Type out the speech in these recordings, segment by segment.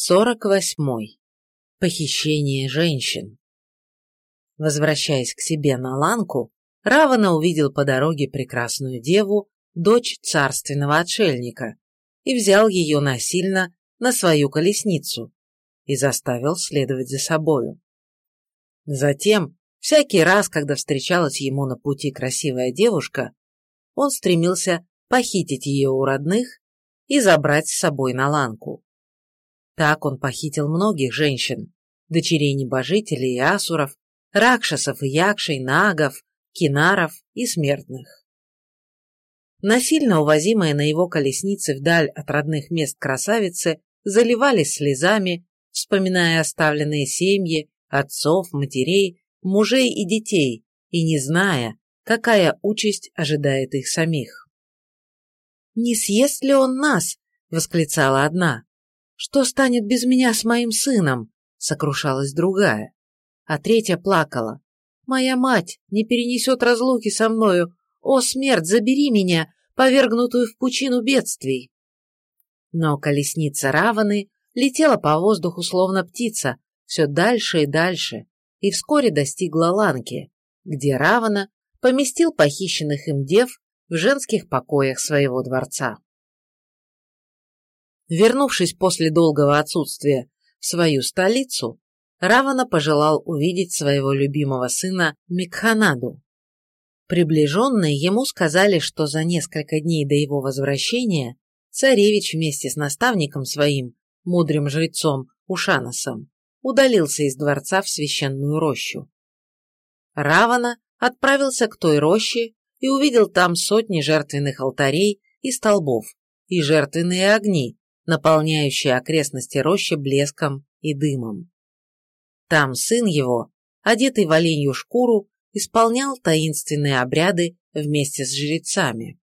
Сорок восьмой. Похищение женщин. Возвращаясь к себе на Ланку, Равана увидел по дороге прекрасную деву, дочь царственного отшельника, и взял ее насильно на свою колесницу и заставил следовать за собою. Затем, всякий раз, когда встречалась ему на пути красивая девушка, он стремился похитить ее у родных и забрать с собой на Ланку. Так он похитил многих женщин, дочерей небожителей и асуров, ракшасов и якшей, нагов, кинаров и смертных. Насильно увозимые на его колеснице вдаль от родных мест красавицы заливались слезами, вспоминая оставленные семьи, отцов, матерей, мужей и детей, и не зная, какая участь ожидает их самих. «Не съест ли он нас?» — восклицала одна. «Что станет без меня с моим сыном?» — сокрушалась другая. А третья плакала. «Моя мать не перенесет разлуки со мною. О, смерть, забери меня, повергнутую в пучину бедствий!» Но колесница Раваны летела по воздуху, словно птица, все дальше и дальше, и вскоре достигла Ланки, где Равана поместил похищенных им дев в женских покоях своего дворца. Вернувшись после долгого отсутствия в свою столицу, Равана пожелал увидеть своего любимого сына Микханаду. Приближенные ему сказали, что за несколько дней до его возвращения царевич вместе с наставником своим, мудрым жрецом Ушаносом, удалился из дворца в священную рощу. Равана отправился к той роще и увидел там сотни жертвенных алтарей и столбов, и жертвенные огни, наполняющие окрестности рощи блеском и дымом. Там сын его, одетый в оленью шкуру, исполнял таинственные обряды вместе с жрецами.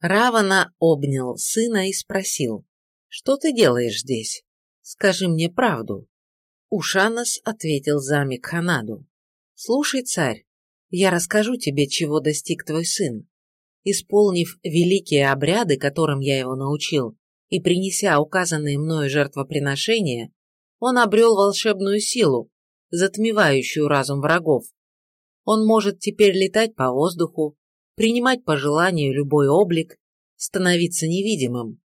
Равана обнял сына и спросил, «Что ты делаешь здесь? Скажи мне правду». Ушанас ответил за Микханаду, «Слушай, царь, я расскажу тебе, чего достиг твой сын. Исполнив великие обряды, которым я его научил, и принеся указанные мною жертвоприношения, он обрел волшебную силу, затмевающую разум врагов. Он может теперь летать по воздуху, принимать по желанию любой облик, становиться невидимым.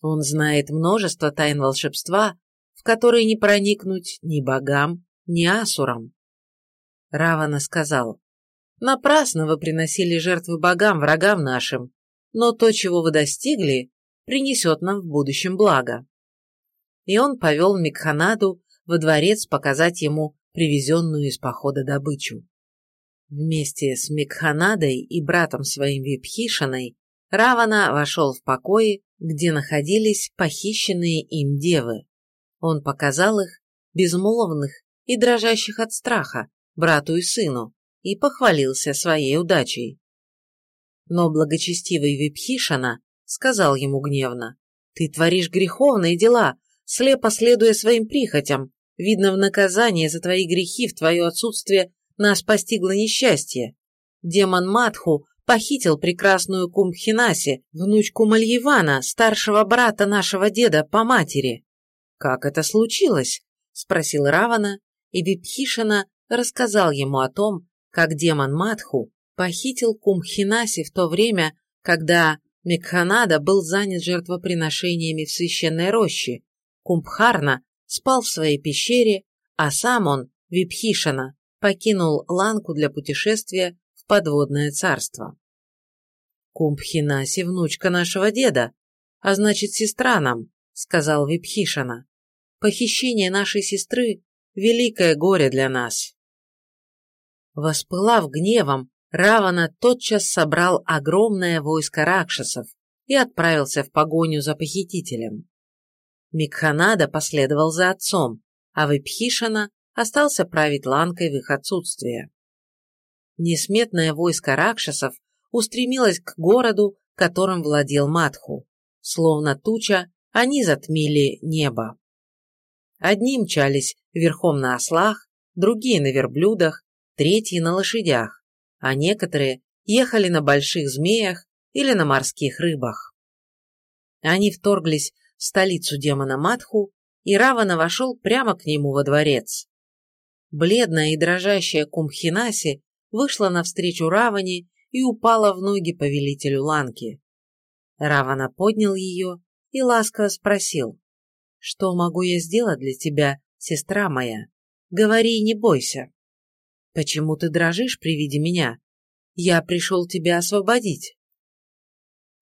Он знает множество тайн волшебства, в которые не проникнуть ни богам, ни асурам. Равана сказал, «Напрасно вы приносили жертвы богам, врагам нашим, но то, чего вы достигли, принесет нам в будущем благо. И он повел Микханаду во дворец показать ему привезенную из похода добычу. Вместе с Микханадой и братом своим Випхишиной Равана вошел в покои, где находились похищенные им девы. Он показал их, безмолвных и дрожащих от страха, брату и сыну, и похвалился своей удачей. Но благочестивый Випхишина сказал ему гневно. «Ты творишь греховные дела, слепо следуя своим прихотям. Видно, в наказание за твои грехи в твое отсутствие нас постигло несчастье. Демон Матху похитил прекрасную Кумбхинаси, внучку Мальевана, старшего брата нашего деда по матери». «Как это случилось?» – спросил Равана, и Випхишина рассказал ему о том, как демон Матху похитил Кумбхинаси в то время, когда Микханада был занят жертвоприношениями в священной роще, Кумбхарна спал в своей пещере, а сам он, Випхишана, покинул Ланку для путешествия в подводное царство. «Кумбхинаси – внучка нашего деда, а значит, сестра нам», – сказал Випхишана. «Похищение нашей сестры – великое горе для нас». Воспылав гневом, Равана тотчас собрал огромное войско ракшасов и отправился в погоню за похитителем. Микханада последовал за отцом, а Випхишана остался править ланкой в их отсутствие. Несметное войско ракшасов устремилось к городу, которым владел Матху. Словно туча, они затмили небо. Одни мчались верхом на ослах, другие на верблюдах, третьи на лошадях а некоторые ехали на больших змеях или на морских рыбах. Они вторглись в столицу демона Матху и Равана вошел прямо к нему во дворец. Бледная и дрожащая Кумхинаси вышла навстречу Раване и упала в ноги повелителю Ланки. Равана поднял ее и ласково спросил, «Что могу я сделать для тебя, сестра моя? Говори не бойся. Почему ты дрожишь при виде меня? Я пришел тебя освободить».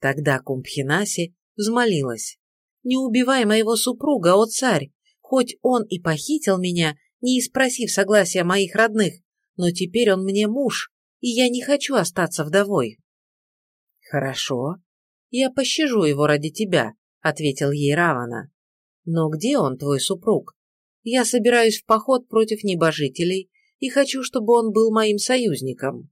Тогда Кумбхинаси взмолилась, «Не убивай моего супруга, о царь! Хоть он и похитил меня, не испросив согласия моих родных, но теперь он мне муж, и я не хочу остаться вдовой». «Хорошо, я пощажу его ради тебя», — ответил ей Равана. «Но где он, твой супруг? Я собираюсь в поход против небожителей и хочу, чтобы он был моим союзником».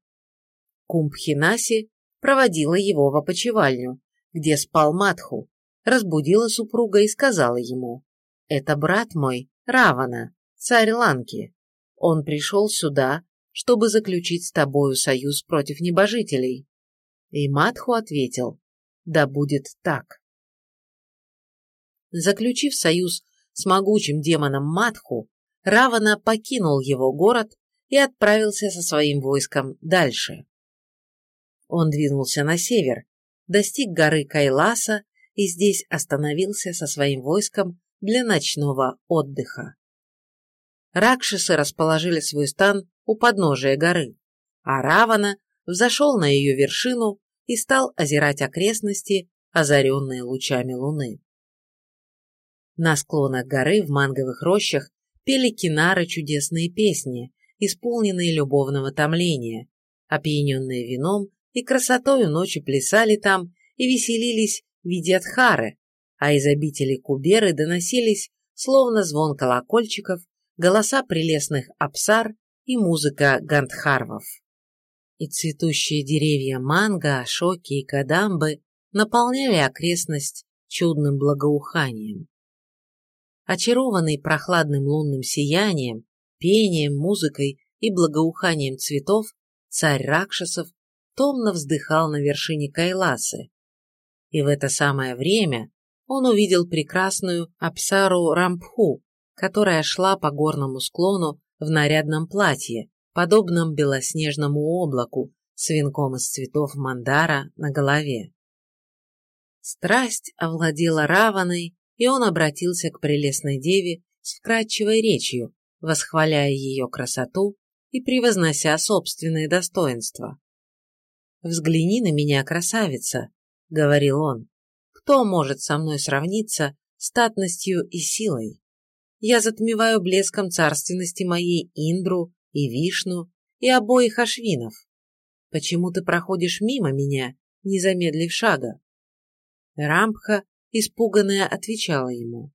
Кумбхинаси проводила его в опочивальню, где спал Матху, разбудила супруга и сказала ему, «Это брат мой, Равана, царь Ланки. Он пришел сюда, чтобы заключить с тобою союз против небожителей». И Матху ответил, «Да будет так». Заключив союз с могучим демоном Матху, Равана покинул его город и отправился со своим войском дальше. Он двинулся на север, достиг горы Кайласа и здесь остановился со своим войском для ночного отдыха. Ракшисы расположили свой стан у подножия горы, а Равана взошел на ее вершину и стал озирать окрестности, озаренные лучами луны. На склонах горы в манговых рощах пели кинары чудесные песни, исполненные любовного томления, опьяненные вином и красотою ночи плясали там и веселились Видьядхары, а из обители Куберы доносились, словно звон колокольчиков, голоса прелестных апсар и музыка гандхарвов. И цветущие деревья манго, ашоки и кадамбы наполняли окрестность чудным благоуханием. Очарованный прохладным лунным сиянием, пением, музыкой и благоуханием цветов, царь Ракшасов томно вздыхал на вершине Кайласы, и в это самое время он увидел прекрасную Апсару Рампху, которая шла по горному склону в нарядном платье, подобном белоснежному облаку, с венком из цветов мандара на голове. Страсть овладела Раваной, и он обратился к прелестной деве с вкрадчивой речью, восхваляя ее красоту и превознося собственные достоинства. «Взгляни на меня, красавица!» — говорил он. «Кто может со мной сравниться статностью и силой? Я затмеваю блеском царственности моей Индру и Вишну и обоих Ашвинов. Почему ты проходишь мимо меня, не замедлив шага?» Рампха, испуганная, отвечала ему.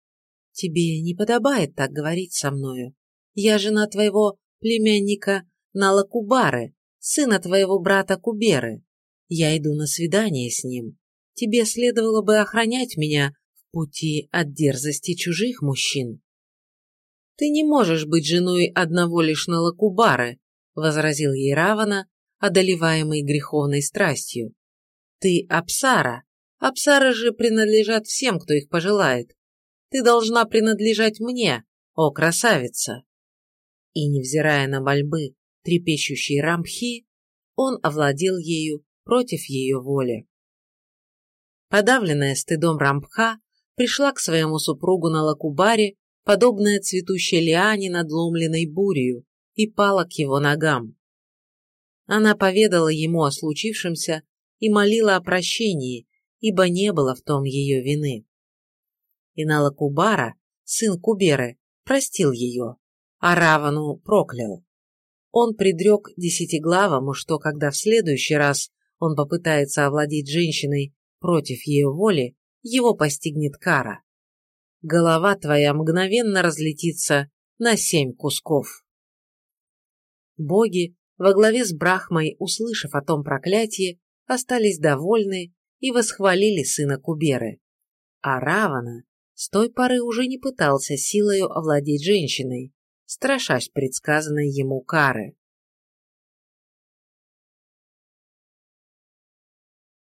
«Тебе не подобает так говорить со мною. Я жена твоего племянника Налакубары, сына твоего брата Куберы. Я иду на свидание с ним тебе следовало бы охранять меня в пути от дерзости чужих мужчин. Ты не можешь быть женой одного лишь Налакубары, возразил ей Равана, одолеваемый греховной страстью. Ты Апсара. Апсары же принадлежат всем, кто их пожелает. Ты должна принадлежать мне, о красавица. И, невзирая на мольбы трепещущей Рамхи, он овладел ею против ее воли. Подавленная стыдом Рампха, пришла к своему супругу на Лакубаре, подобная цветущей лиане, надломленной бурею, и пала к его ногам. Она поведала ему о случившемся и молила о прощении, ибо не было в том ее вины. И Налакубара, сын Куберы, простил ее, а Равану проклял. Он предрек десятиглавому, что когда в следующий раз он попытается овладеть женщиной против ее воли, его постигнет кара. Голова твоя мгновенно разлетится на семь кусков. Боги, во главе с Брахмой, услышав о том проклятии, остались довольны и восхвалили сына Куберы. А Равана с той поры уже не пытался силою овладеть женщиной, страшась предсказанной ему кары.